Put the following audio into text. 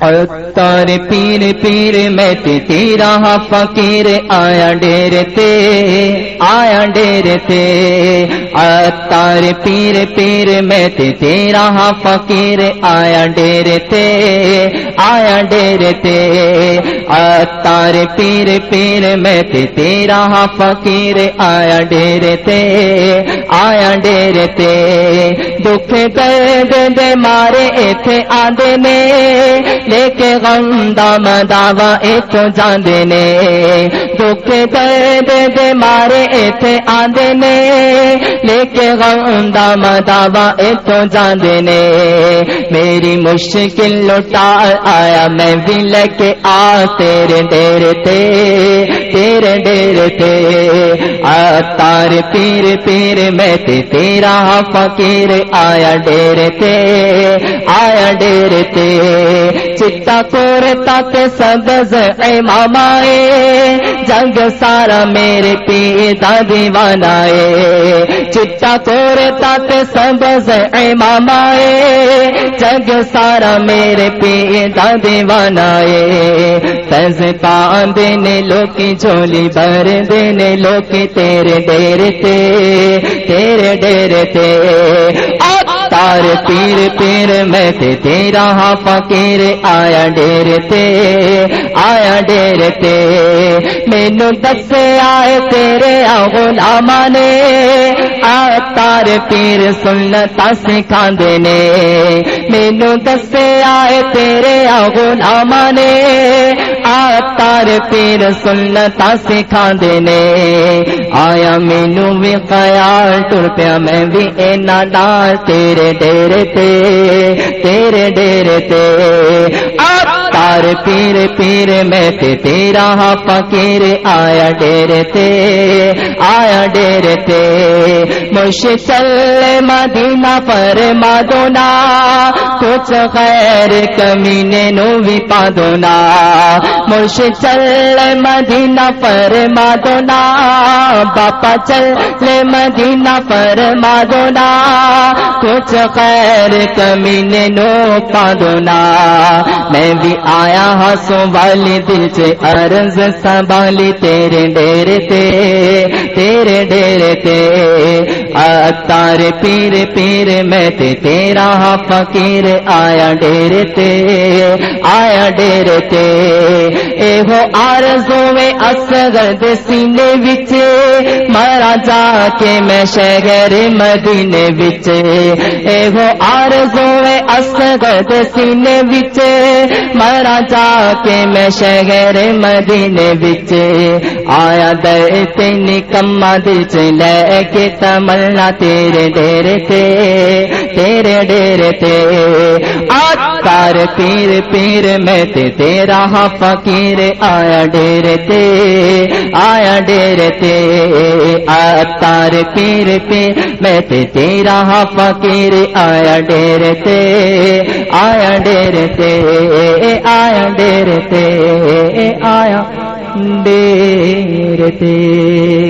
اتار پیر پیر میں تیرا فقیر، آیا ڈیر تے، آیا ڈیر تے۔ اتار پیر پیر میں تیرا فقیر، آیا ڈیر تے، آیا ڈیر تے۔ اتار پیر پیر میں تیرا فقیر، آیا ڈیر تے، آیا ڈیر دکھ درد دے مارے ایتھے آدھے لے کے غم دام داوا ایک جاندے نے دکھ درد دے مارے ایتھے آدھے نے لے کے غم دام داوا ایک جاندے نے میری مشکل لٹا آیا میں بھی لے کے آ تیرے دیر تے تیرے دیر تے تار پیر پیر میں تے تیرا فقیر آیا ڈیر تے آیا ڈیر تے چتا کور تک سبز اے ماما جنگ سارا میرے پیتا دیوانا چتا کور تک سبز اے ماما جنگ سارا میرے پیتا دیوانا تز پان دینے لوکی جھولی بھر دینے لوکی تیرے ڈیر تے، تیرے ڈیر تے۔ تار پیر پیر میں تے تیرا ہاں فقیر آیا ڈیر تے آیا ڈیر تے مینو دسے آئے تیرے غلام نے آ تار پیر سنتا سکھا نے مینو دسے آئے تیرے غلام نے تار پیر سنتا سکھا نے۔ آیا مینو بھی خیال ٹر پیا میں بھی اینا ڈال تیرے ڈیر تے، تیرے ڈیر تے۔ تار پیر پیر، میں تے تیرا ہاں فقیر، آیا ڈیر تے، آیا ڈیر تے۔ مشکل مدینہ پر مادونا کچھ خیر کمینے نو بھی پادونا۔ مشکل مدینہ پر مادونا، باپا چل مدینہ پر مادونا۔ کچھ خیر کمینے نو پادونا۔ میں بھی آیا ہسوں والی دل سے عرض سنبھالی، تیرے ڈیر تے، تیرے ڈیر تے۔ اتار پیر پیر میں تے تیرا فقیر آیا ڈیر تے، آیا ڈیر تے۔ اے ہو آرزو میں اصغر سینے وچ، مرا جا کے میں شہر مدینے وچ۔ اے ہو آرزو میں اصغر سینے وچ، مرا جا کے میں شہر مدینے وچ۔ آیا در تین کما دل چ لے کے تمنا تیرے ڈیر تے، تیرے ڈیر تے۔ آتار پیر پیر میں تے، تیرا ہاں فقیر آیا ڈیر تے، آیا ڈیر تے۔ آتار پیر پیر میں تے، تیرا ہاں فقیر آیا ڈیر تے۔ آیا ڈیر تے، آیا ڈیر تے، آیا۔ ڈیر